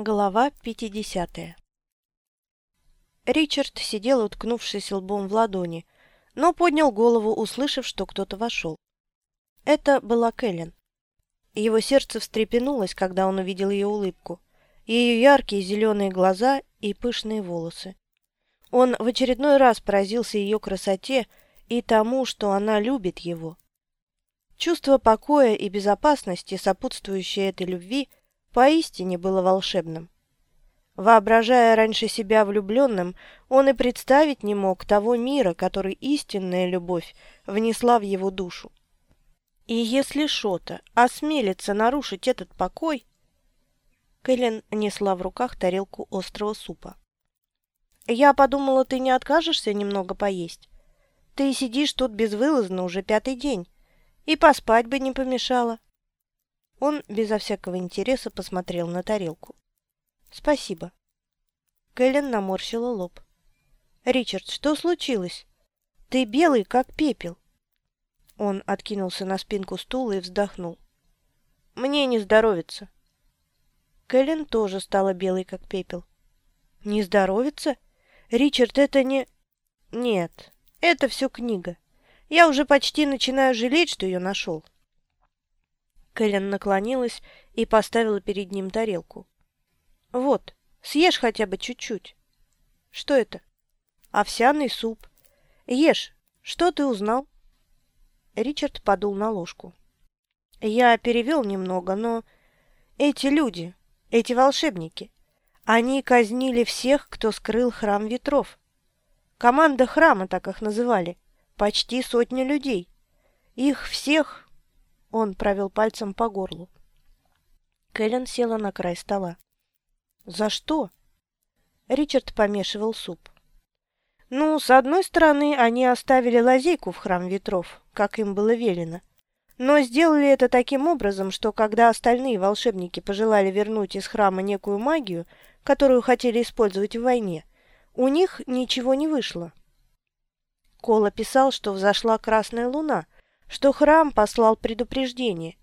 Глава 50 Ричард сидел, уткнувшись лбом в ладони, но поднял голову, услышав, что кто-то вошел. Это была Кэлен. Его сердце встрепенулось, когда он увидел ее улыбку, ее яркие зеленые глаза и пышные волосы. Он в очередной раз поразился ее красоте и тому, что она любит его. Чувство покоя и безопасности, сопутствующее этой любви, поистине было волшебным. Воображая раньше себя влюбленным, он и представить не мог того мира, который истинная любовь внесла в его душу. И если Шота осмелится нарушить этот покой... Кэлен несла в руках тарелку острого супа. «Я подумала, ты не откажешься немного поесть? Ты сидишь тут безвылазно уже пятый день, и поспать бы не помешало». Он безо всякого интереса посмотрел на тарелку. «Спасибо». Кэлен наморщила лоб. «Ричард, что случилось? Ты белый, как пепел». Он откинулся на спинку стула и вздохнул. «Мне не здоровится». Кэлен тоже стала белой, как пепел. «Не здоровится? Ричард, это не...» «Нет, это все книга. Я уже почти начинаю жалеть, что ее нашел». Кэлен наклонилась и поставила перед ним тарелку. «Вот, съешь хотя бы чуть-чуть». «Что это?» «Овсяный суп. Ешь. Что ты узнал?» Ричард подул на ложку. «Я перевел немного, но эти люди, эти волшебники, они казнили всех, кто скрыл храм ветров. Команда храма, так их называли, почти сотня людей. Их всех он провел пальцем по горлу. Кэлен села на край стола. «За что?» Ричард помешивал суп. «Ну, с одной стороны, они оставили лазейку в храм ветров, как им было велено. Но сделали это таким образом, что когда остальные волшебники пожелали вернуть из храма некую магию, которую хотели использовать в войне, у них ничего не вышло. Кола писал, что взошла красная луна – что храм послал предупреждение.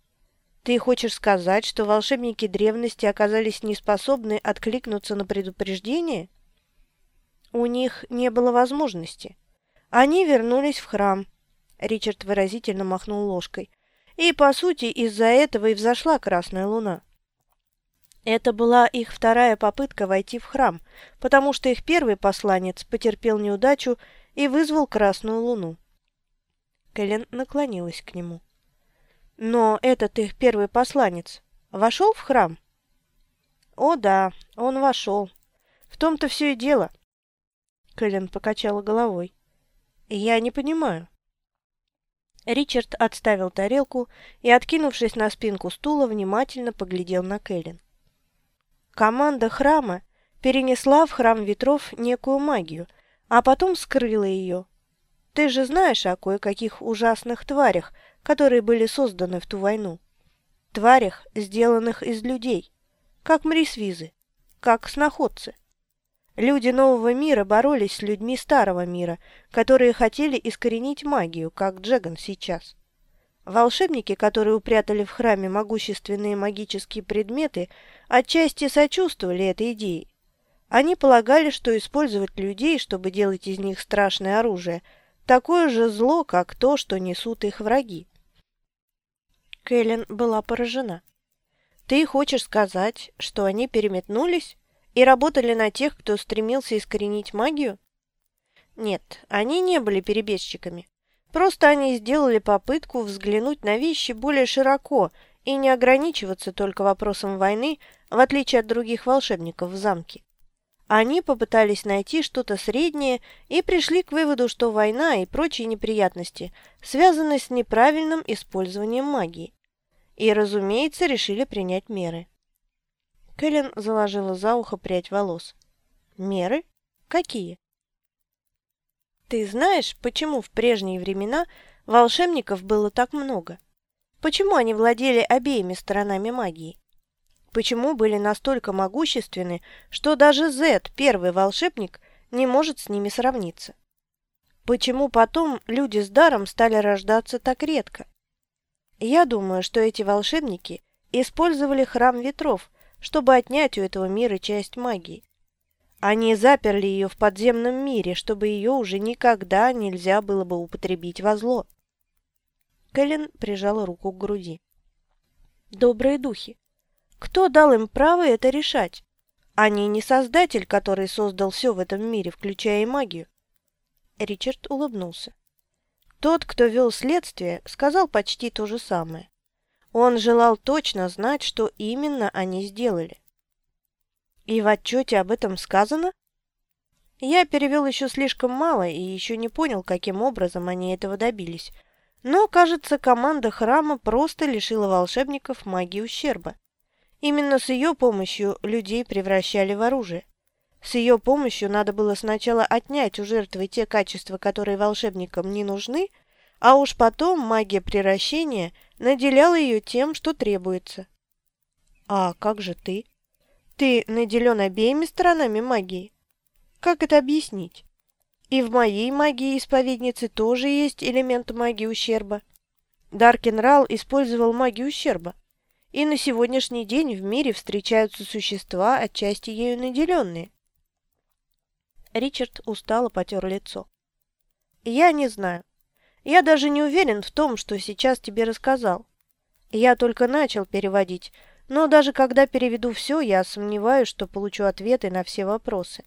Ты хочешь сказать, что волшебники древности оказались неспособны откликнуться на предупреждение? У них не было возможности. Они вернулись в храм. Ричард выразительно махнул ложкой. И, по сути, из-за этого и взошла Красная Луна. Это была их вторая попытка войти в храм, потому что их первый посланец потерпел неудачу и вызвал Красную Луну. Кэлен наклонилась к нему. «Но этот их первый посланец вошел в храм?» «О да, он вошел. В том-то все и дело». Кэлен покачала головой. «Я не понимаю». Ричард отставил тарелку и, откинувшись на спинку стула, внимательно поглядел на Кэлен. Команда храма перенесла в храм ветров некую магию, а потом скрыла ее, ты же знаешь о кое-каких ужасных тварях, которые были созданы в ту войну. Тварях, сделанных из людей, как мрисвизы, как сноходцы. Люди нового мира боролись с людьми старого мира, которые хотели искоренить магию, как Джеган сейчас. Волшебники, которые упрятали в храме могущественные магические предметы, отчасти сочувствовали этой идее. Они полагали, что использовать людей, чтобы делать из них страшное оружие – такое же зло, как то, что несут их враги. Кэлен была поражена. «Ты хочешь сказать, что они переметнулись и работали на тех, кто стремился искоренить магию?» «Нет, они не были перебежчиками. Просто они сделали попытку взглянуть на вещи более широко и не ограничиваться только вопросом войны, в отличие от других волшебников в замке. Они попытались найти что-то среднее и пришли к выводу, что война и прочие неприятности связаны с неправильным использованием магии. И, разумеется, решили принять меры. Кэлен заложила за ухо прядь волос. «Меры? Какие?» «Ты знаешь, почему в прежние времена волшебников было так много? Почему они владели обеими сторонами магии? Почему были настолько могущественны, что даже Зет, первый волшебник, не может с ними сравниться. Почему потом люди с даром стали рождаться так редко? Я думаю, что эти волшебники использовали храм ветров, чтобы отнять у этого мира часть магии. Они заперли ее в подземном мире, чтобы ее уже никогда нельзя было бы употребить во зло. Кэлен прижала руку к груди. Добрые духи. Кто дал им право это решать? Они не создатель, который создал все в этом мире, включая и магию. Ричард улыбнулся. Тот, кто вел следствие, сказал почти то же самое. Он желал точно знать, что именно они сделали. И в отчете об этом сказано? Я перевел еще слишком мало и еще не понял, каким образом они этого добились. Но, кажется, команда храма просто лишила волшебников магии ущерба. Именно с ее помощью людей превращали в оружие. С ее помощью надо было сначала отнять у жертвы те качества, которые волшебникам не нужны, а уж потом магия превращения наделяла ее тем, что требуется. А как же ты? Ты наделен обеими сторонами магии. Как это объяснить? И в моей магии исповедницы тоже есть элемент магии ущерба. Даркенрал использовал магию ущерба. И на сегодняшний день в мире встречаются существа, отчасти ею наделенные. Ричард устало потер лицо. «Я не знаю. Я даже не уверен в том, что сейчас тебе рассказал. Я только начал переводить, но даже когда переведу все, я сомневаюсь, что получу ответы на все вопросы.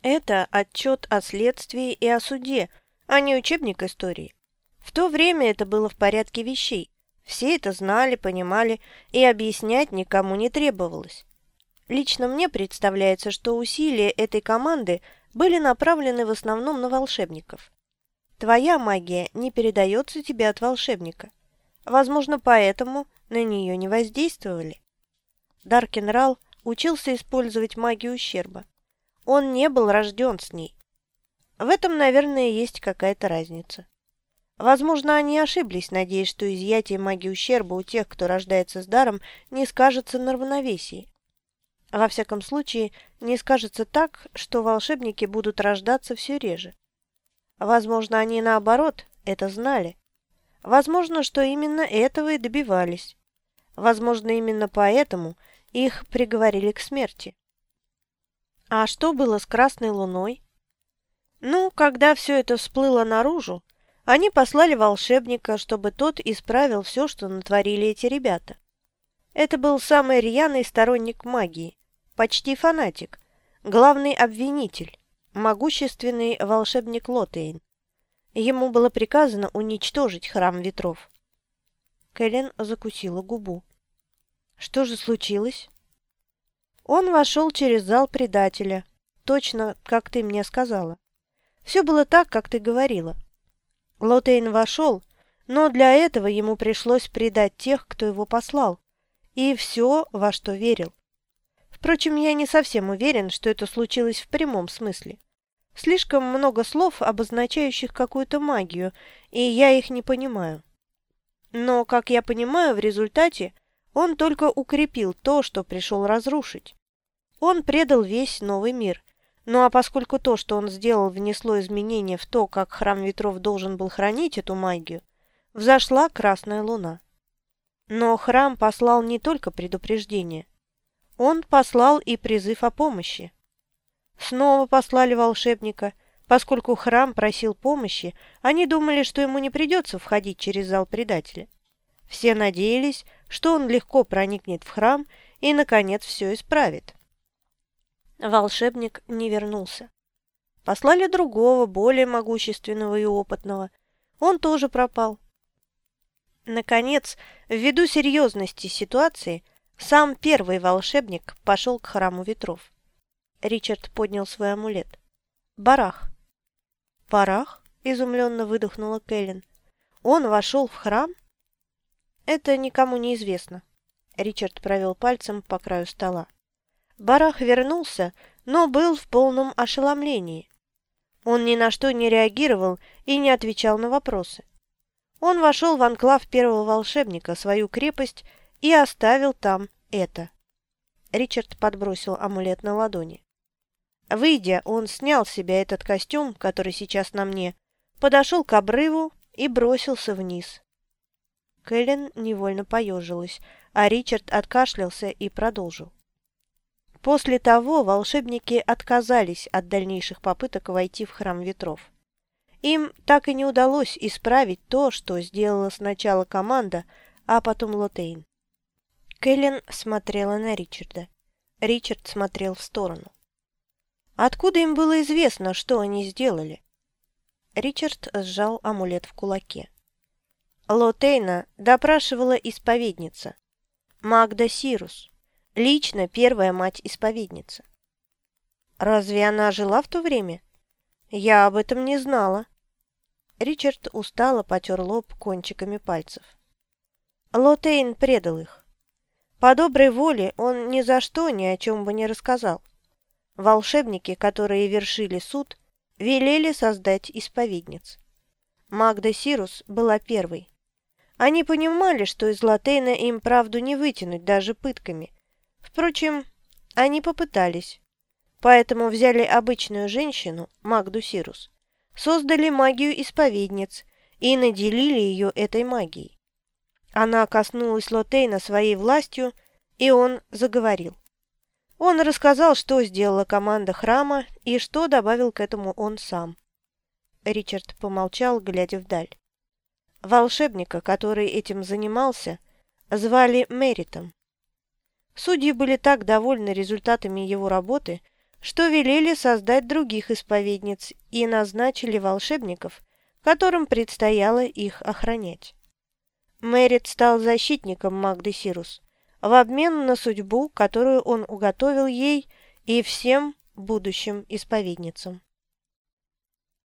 Это отчет о следствии и о суде, а не учебник истории. В то время это было в порядке вещей. Все это знали, понимали, и объяснять никому не требовалось. Лично мне представляется, что усилия этой команды были направлены в основном на волшебников. Твоя магия не передается тебе от волшебника. Возможно, поэтому на нее не воздействовали. Даркенрал учился использовать магию ущерба. Он не был рожден с ней. В этом, наверное, есть какая-то разница. Возможно, они ошиблись, надеясь, что изъятие магии ущерба у тех, кто рождается с даром, не скажется на равновесии. Во всяком случае, не скажется так, что волшебники будут рождаться все реже. Возможно, они наоборот это знали. Возможно, что именно этого и добивались. Возможно, именно поэтому их приговорили к смерти. А что было с Красной Луной? Ну, когда все это всплыло наружу, они послали волшебника, чтобы тот исправил все, что натворили эти ребята. Это был самый рьяный сторонник магии, почти фанатик, главный обвинитель, могущественный волшебник Лотейн. Ему было приказано уничтожить храм ветров. Кэлен закусила губу. Что же случилось? Он вошел через зал предателя, точно, как ты мне сказала. Все было так, как ты говорила. Лотейн вошел, но для этого ему пришлось предать тех, кто его послал, и все, во что верил. Впрочем, я не совсем уверен, что это случилось в прямом смысле. Слишком много слов, обозначающих какую-то магию, и я их не понимаю. Но, как я понимаю, в результате он только укрепил то, что пришел разрушить. Он предал весь новый мир. Ну а поскольку то, что он сделал, внесло изменения в то, как храм ветров должен был хранить эту магию, взошла красная луна. Но храм послал не только предупреждение. Он послал и призыв о помощи. Снова послали волшебника. Поскольку храм просил помощи, они думали, что ему не придется входить через зал предателя. Все надеялись, что он легко проникнет в храм и, наконец, все исправит. Волшебник не вернулся. Послали другого, более могущественного и опытного. Он тоже пропал. Наконец, ввиду серьезности ситуации, сам первый волшебник пошел к храму ветров. Ричард поднял свой амулет. «Барах». «Барах?» – изумленно выдохнула Кэлен. «Он вошел в храм?» «Это никому не известно». Ричард провел пальцем по краю стола. Барах вернулся, но был в полном ошеломлении. Он ни на что не реагировал и не отвечал на вопросы. Он вошел в анклав первого волшебника, свою крепость, и оставил там это. Ричард подбросил амулет на ладони. Выйдя, он снял с себя этот костюм, который сейчас на мне, подошел к обрыву и бросился вниз. Кэлен невольно поежилась. а Ричард откашлялся и продолжил. После того волшебники отказались от дальнейших попыток войти в храм ветров. Им так и не удалось исправить то, что сделала сначала команда, а потом Лотейн. Кэлен смотрела на Ричарда. Ричард смотрел в сторону. Откуда им было известно, что они сделали? Ричард сжал амулет в кулаке. Лотейна допрашивала исповедница. Магда Сирус. Лично первая мать-исповедница. Разве она жила в то время? Я об этом не знала. Ричард устало потер лоб кончиками пальцев. Лотейн предал их. По доброй воле он ни за что ни о чем бы не рассказал. Волшебники, которые вершили суд, велели создать исповедниц. Магда Сирус была первой. Они понимали, что из Латейна им правду не вытянуть даже пытками. Впрочем, они попытались. Поэтому взяли обычную женщину, Магду Сирус, создали магию исповедниц и наделили ее этой магией. Она коснулась Лотейна своей властью, и он заговорил. Он рассказал, что сделала команда храма и что добавил к этому он сам. Ричард помолчал, глядя вдаль. Волшебника, который этим занимался, звали Меритом. Судьи были так довольны результатами его работы, что велели создать других исповедниц и назначили волшебников, которым предстояло их охранять. Мэрит стал защитником Магды Сирус в обмен на судьбу, которую он уготовил ей и всем будущим исповедницам.